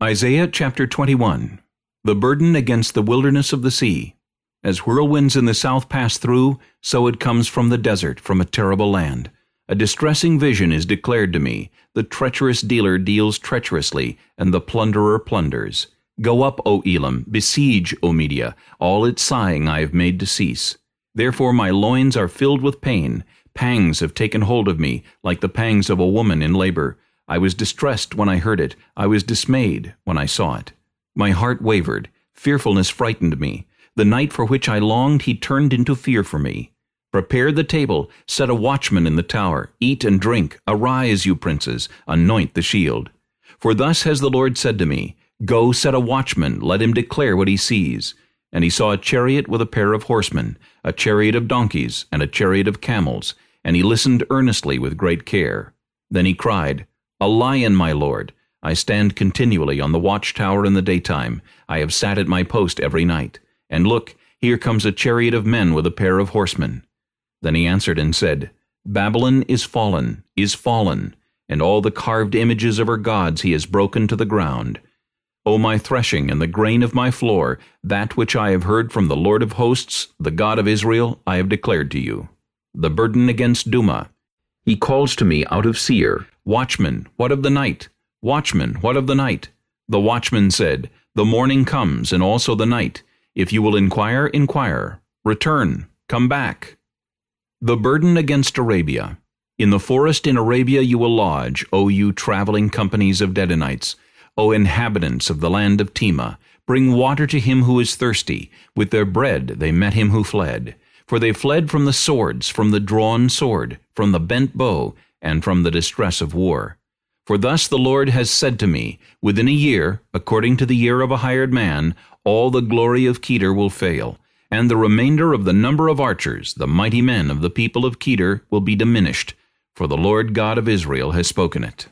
Isaiah chapter 21 The burden against the wilderness of the sea. As whirlwinds in the south pass through, so it comes from the desert, from a terrible land. A distressing vision is declared to me. The treacherous dealer deals treacherously, and the plunderer plunders. Go up, O Elam, besiege, O Media. All its sighing I have made to cease. Therefore my loins are filled with pain. Pangs have taken hold of me, like the pangs of a woman in labor. I was distressed when I heard it. I was dismayed when I saw it. My heart wavered. Fearfulness frightened me. The night for which I longed he turned into fear for me. Prepare the table, set a watchman in the tower, eat and drink, arise, you princes, anoint the shield. For thus has the Lord said to me, Go set a watchman, let him declare what he sees. And he saw a chariot with a pair of horsemen, a chariot of donkeys, and a chariot of camels, and he listened earnestly with great care. Then he cried, a lion, my lord. I stand continually on the watchtower in the daytime. I have sat at my post every night. And look, here comes a chariot of men with a pair of horsemen. Then he answered and said, Babylon is fallen, is fallen, and all the carved images of her gods he has broken to the ground. O my threshing and the grain of my floor, that which I have heard from the Lord of hosts, the God of Israel, I have declared to you. The burden against Dumah. He calls to me out of Seir, Watchman, what of the night? Watchman, what of the night? The watchman said, The morning comes, and also the night. If you will inquire, inquire. Return, come back. The burden against Arabia. In the forest in Arabia you will lodge, O you traveling companies of Dedanites, O inhabitants of the land of Tema. Bring water to him who is thirsty. With their bread they met him who fled. For they fled from the swords, from the drawn sword, from the bent bow, and from the distress of war. For thus the Lord has said to me, Within a year, according to the year of a hired man, all the glory of Kedar will fail, and the remainder of the number of archers, the mighty men of the people of Kedar, will be diminished, for the Lord God of Israel has spoken it.